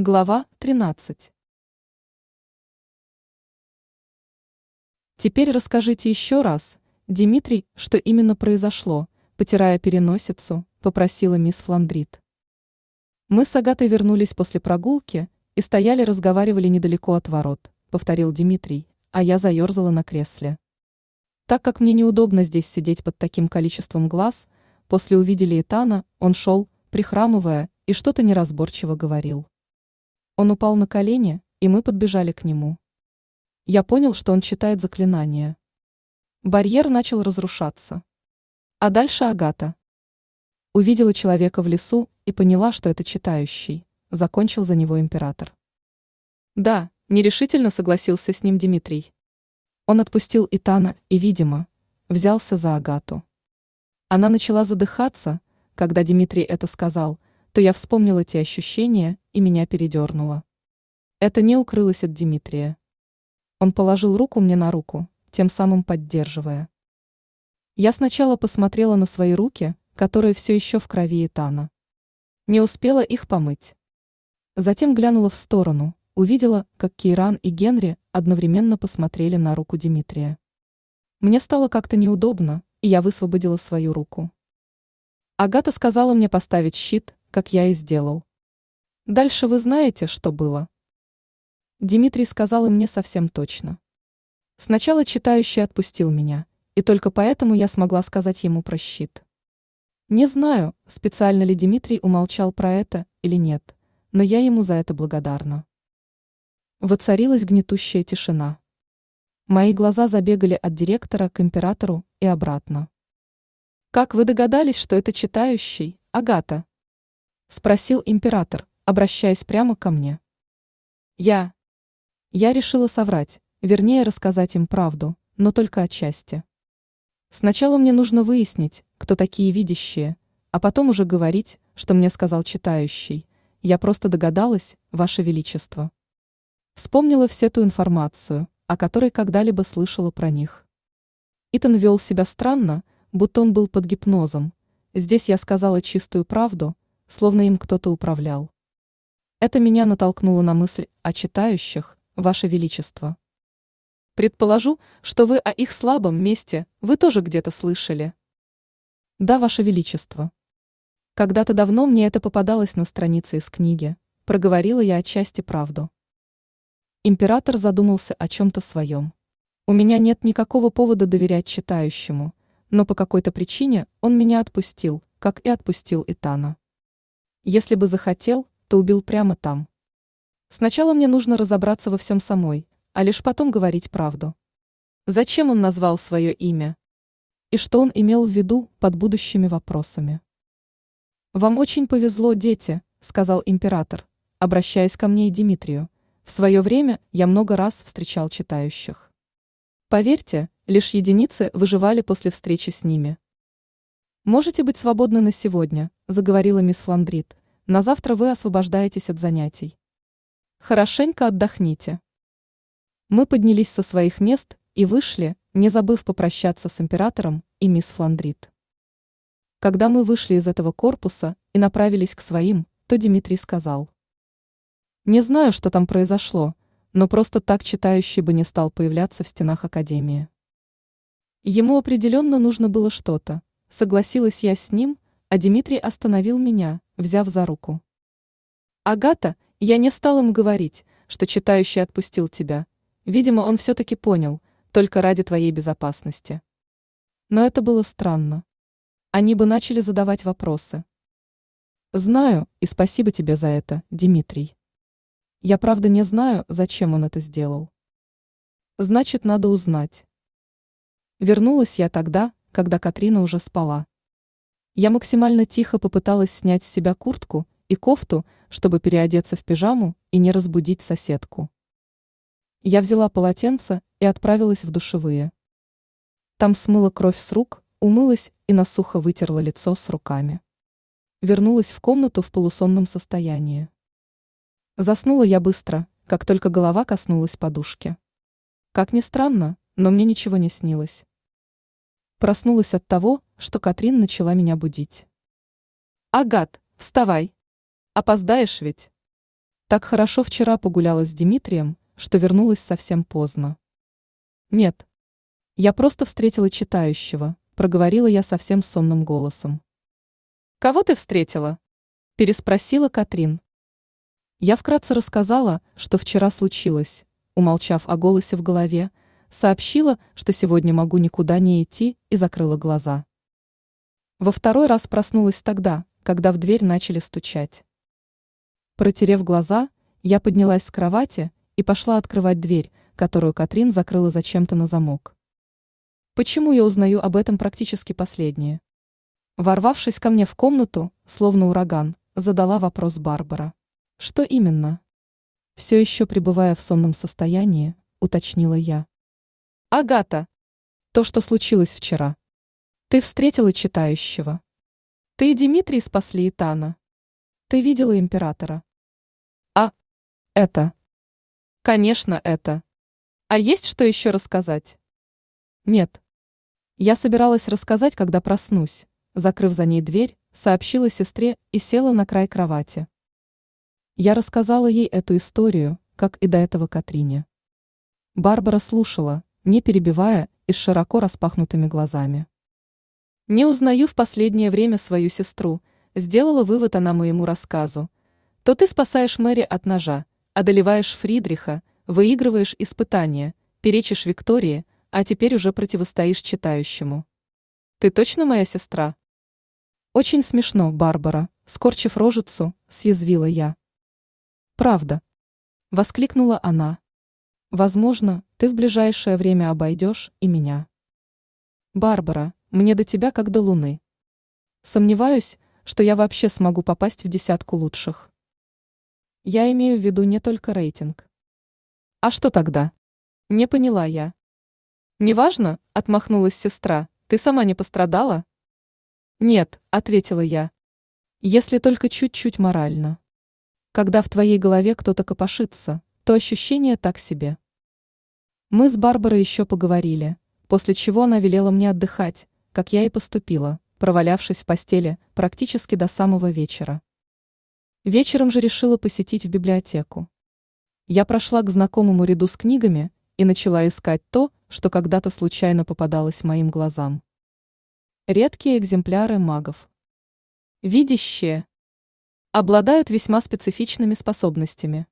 Глава 13. Теперь расскажите еще раз, Дмитрий, что именно произошло, потирая переносицу, попросила мисс Фландрит. Мы с Агатой вернулись после прогулки и стояли разговаривали недалеко от ворот, повторил Дмитрий, а я заерзала на кресле. Так как мне неудобно здесь сидеть под таким количеством глаз, после увидели Итана, он шел, прихрамывая, и что-то неразборчиво говорил. Он упал на колени, и мы подбежали к нему. Я понял, что он читает заклинание. Барьер начал разрушаться. А дальше Агата. Увидела человека в лесу и поняла, что это читающий. Закончил за него император. Да, нерешительно согласился с ним Дмитрий. Он отпустил Итана и, видимо, взялся за Агату. Она начала задыхаться, когда Дмитрий это сказал – то я вспомнила те ощущения, и меня передернуло. Это не укрылось от Дмитрия. Он положил руку мне на руку, тем самым поддерживая. Я сначала посмотрела на свои руки, которые все еще в крови Итана. Не успела их помыть. Затем глянула в сторону, увидела, как Кейран и Генри одновременно посмотрели на руку Дмитрия. Мне стало как-то неудобно, и я высвободила свою руку. Агата сказала мне поставить щит, как я и сделал. Дальше вы знаете, что было. Дмитрий сказал и мне совсем точно. Сначала читающий отпустил меня, и только поэтому я смогла сказать ему про щит. Не знаю, специально ли Дмитрий умолчал про это или нет, но я ему за это благодарна. Воцарилась гнетущая тишина. Мои глаза забегали от директора к императору и обратно. Как вы догадались, что это читающий, Агата? Спросил император, обращаясь прямо ко мне. Я. Я решила соврать, вернее рассказать им правду, но только отчасти. Сначала мне нужно выяснить, кто такие видящие, а потом уже говорить, что мне сказал читающий. Я просто догадалась, Ваше Величество. Вспомнила всю ту информацию, о которой когда-либо слышала про них. Итан вел себя странно, будто он был под гипнозом. Здесь я сказала чистую правду, словно им кто-то управлял. Это меня натолкнуло на мысль о читающих, Ваше Величество. Предположу, что вы о их слабом месте вы тоже где-то слышали. Да, Ваше Величество. Когда-то давно мне это попадалось на странице из книги, проговорила я отчасти правду. Император задумался о чем-то своем. У меня нет никакого повода доверять читающему, но по какой-то причине он меня отпустил, как и отпустил Итана. Если бы захотел, то убил прямо там. Сначала мне нужно разобраться во всем самой, а лишь потом говорить правду. Зачем он назвал свое имя? И что он имел в виду под будущими вопросами? «Вам очень повезло, дети», — сказал император, обращаясь ко мне и Дмитрию. «В свое время я много раз встречал читающих. Поверьте, лишь единицы выживали после встречи с ними. Можете быть свободны на сегодня, заговорила мисс Фландрит. На завтра вы освобождаетесь от занятий. Хорошенько отдохните. Мы поднялись со своих мест и вышли, не забыв попрощаться с императором и мисс Фландрит. Когда мы вышли из этого корпуса и направились к своим, то Дмитрий сказал. Не знаю, что там произошло, но просто так читающий бы не стал появляться в стенах Академии. Ему определенно нужно было что-то, согласилась я с ним, а Дмитрий остановил меня, взяв за руку. «Агата, я не стал им говорить, что читающий отпустил тебя. Видимо, он все-таки понял, только ради твоей безопасности». Но это было странно. Они бы начали задавать вопросы. «Знаю, и спасибо тебе за это, Дмитрий. Я правда не знаю, зачем он это сделал. Значит, надо узнать». Вернулась я тогда, когда Катрина уже спала. Я максимально тихо попыталась снять с себя куртку и кофту, чтобы переодеться в пижаму и не разбудить соседку. Я взяла полотенце и отправилась в душевые. Там смыла кровь с рук, умылась и насухо вытерла лицо с руками. Вернулась в комнату в полусонном состоянии. Заснула я быстро, как только голова коснулась подушки. Как ни странно, но мне ничего не снилось. Проснулась от того, что Катрин начала меня будить. «Агат, вставай! Опоздаешь ведь!» Так хорошо вчера погуляла с Дмитрием, что вернулась совсем поздно. Нет. Я просто встретила читающего, проговорила я совсем сонным голосом. Кого ты встретила? Переспросила Катрин. Я вкратце рассказала, что вчера случилось, умолчав о голосе в голове, сообщила, что сегодня могу никуда не идти и закрыла глаза. Во второй раз проснулась тогда, когда в дверь начали стучать. Протерев глаза, я поднялась с кровати и пошла открывать дверь, которую Катрин закрыла зачем-то на замок. Почему я узнаю об этом практически последнее? Ворвавшись ко мне в комнату, словно ураган, задала вопрос Барбара. Что именно? Все еще пребывая в сонном состоянии, уточнила я. Агата, то, что случилось вчера. Ты встретила читающего. Ты и Дмитрий спасли Итана. Ты видела императора. А, это. Конечно, это. А есть что еще рассказать? Нет. Я собиралась рассказать, когда проснусь. Закрыв за ней дверь, сообщила сестре и села на край кровати. Я рассказала ей эту историю, как и до этого Катрине. Барбара слушала, не перебивая и с широко распахнутыми глазами. Не узнаю в последнее время свою сестру, сделала вывод она моему рассказу. То ты спасаешь Мэри от ножа, одолеваешь Фридриха, выигрываешь испытания, перечишь Виктории, а теперь уже противостоишь читающему. Ты точно моя сестра? Очень смешно, Барбара, скорчив рожицу, съязвила я. Правда. Воскликнула она. Возможно, ты в ближайшее время обойдешь и меня. Барбара, мне до тебя как до луны. Сомневаюсь, что я вообще смогу попасть в десятку лучших. Я имею в виду не только рейтинг. А что тогда? Не поняла я. Неважно, отмахнулась сестра, ты сама не пострадала? Нет, ответила я. Если только чуть-чуть морально. Когда в твоей голове кто-то копошится, то ощущение так себе. Мы с Барбарой еще поговорили, после чего она велела мне отдыхать, как я и поступила, провалявшись в постели практически до самого вечера. Вечером же решила посетить в библиотеку. Я прошла к знакомому ряду с книгами и начала искать то, что когда-то случайно попадалось моим глазам. Редкие экземпляры магов. Видящие обладают весьма специфичными способностями.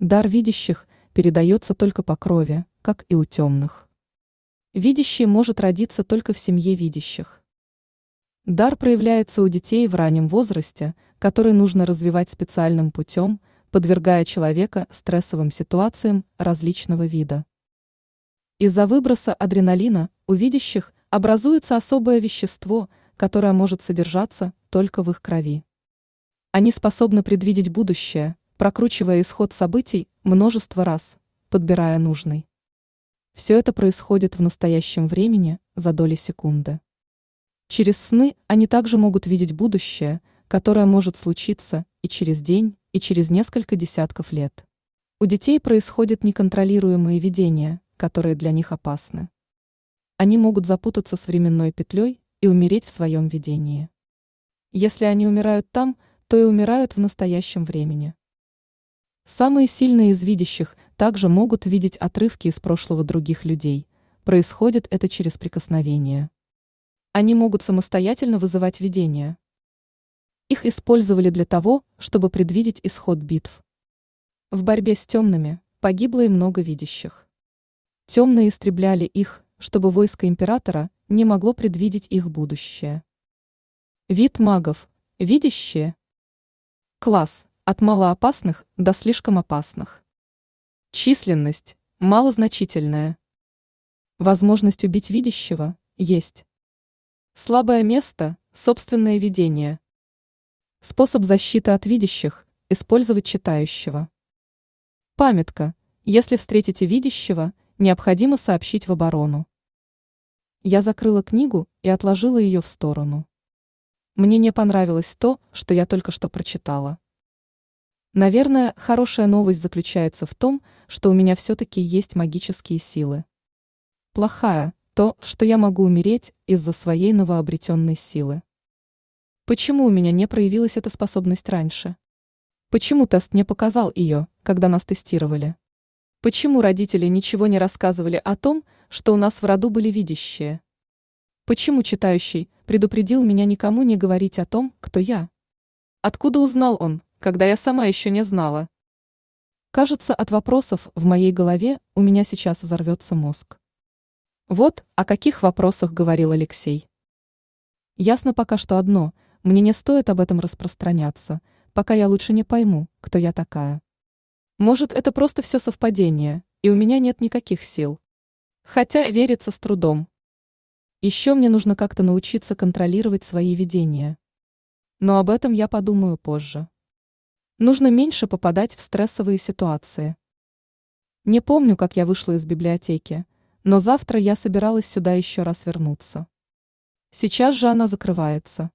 Дар видящих передается только по крови, как и у темных. Видящий может родиться только в семье видящих. Дар проявляется у детей в раннем возрасте, который нужно развивать специальным путем, подвергая человека стрессовым ситуациям различного вида. Из-за выброса адреналина у видящих образуется особое вещество, которое может содержаться только в их крови. Они способны предвидеть будущее, прокручивая исход событий множество раз, подбирая нужный. Все это происходит в настоящем времени за доли секунды. Через сны они также могут видеть будущее, которое может случиться и через день, и через несколько десятков лет. У детей происходят неконтролируемые видения, которые для них опасны. Они могут запутаться с временной петлей и умереть в своем видении. Если они умирают там, то и умирают в настоящем времени. Самые сильные из видящих также могут видеть отрывки из прошлого других людей. Происходит это через прикосновение. Они могут самостоятельно вызывать видения. Их использовали для того, чтобы предвидеть исход битв. В борьбе с темными погибло и много видящих. Темные истребляли их, чтобы войско императора не могло предвидеть их будущее. Вид магов, видящие, Класс. От малоопасных до слишком опасных. Численность. Малозначительная. Возможность убить видящего есть. Слабое место – собственное видение. Способ защиты от видящих – использовать читающего. Памятка. Если встретите видящего, необходимо сообщить в оборону. Я закрыла книгу и отложила ее в сторону. Мне не понравилось то, что я только что прочитала. Наверное, хорошая новость заключается в том, что у меня все-таки есть магические силы. Плохая – то, что я могу умереть из-за своей новообретенной силы. Почему у меня не проявилась эта способность раньше? Почему тест не показал ее, когда нас тестировали? Почему родители ничего не рассказывали о том, что у нас в роду были видящие? Почему читающий предупредил меня никому не говорить о том, кто я? Откуда узнал он, когда я сама еще не знала? Кажется, от вопросов в моей голове у меня сейчас взорвется мозг. Вот о каких вопросах говорил Алексей. Ясно пока что одно, мне не стоит об этом распространяться, пока я лучше не пойму, кто я такая. Может, это просто все совпадение, и у меня нет никаких сил. Хотя верится с трудом. Еще мне нужно как-то научиться контролировать свои видения. Но об этом я подумаю позже. Нужно меньше попадать в стрессовые ситуации. Не помню, как я вышла из библиотеки, но завтра я собиралась сюда еще раз вернуться. Сейчас же она закрывается.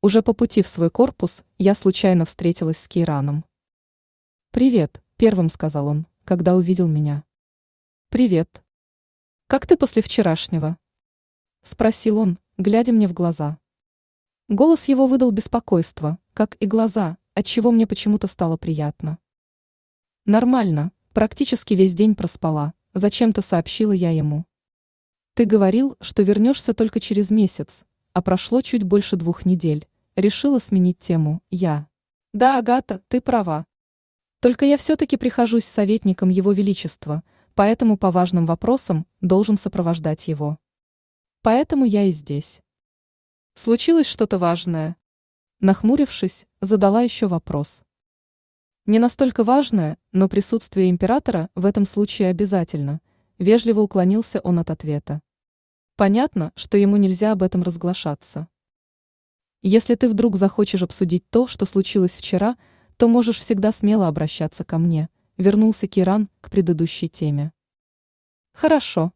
Уже по пути в свой корпус я случайно встретилась с Кейраном. «Привет», — первым сказал он, когда увидел меня. «Привет. Как ты после вчерашнего?» — спросил он, глядя мне в глаза. Голос его выдал беспокойство, как и глаза, отчего мне почему-то стало приятно. «Нормально, практически весь день проспала», — зачем-то сообщила я ему. «Ты говорил, что вернешься только через месяц, а прошло чуть больше двух недель», — решила сменить тему я. «Да, Агата, ты права. Только я все-таки прихожусь советником Его Величества, поэтому по важным вопросам должен сопровождать его. Поэтому я и здесь. Случилось что-то важное. Нахмурившись, задала еще вопрос. Не настолько важное, но присутствие императора в этом случае обязательно. Вежливо уклонился он от ответа. Понятно, что ему нельзя об этом разглашаться. Если ты вдруг захочешь обсудить то, что случилось вчера, то можешь всегда смело обращаться ко мне, вернулся Киран к предыдущей теме. Хорошо,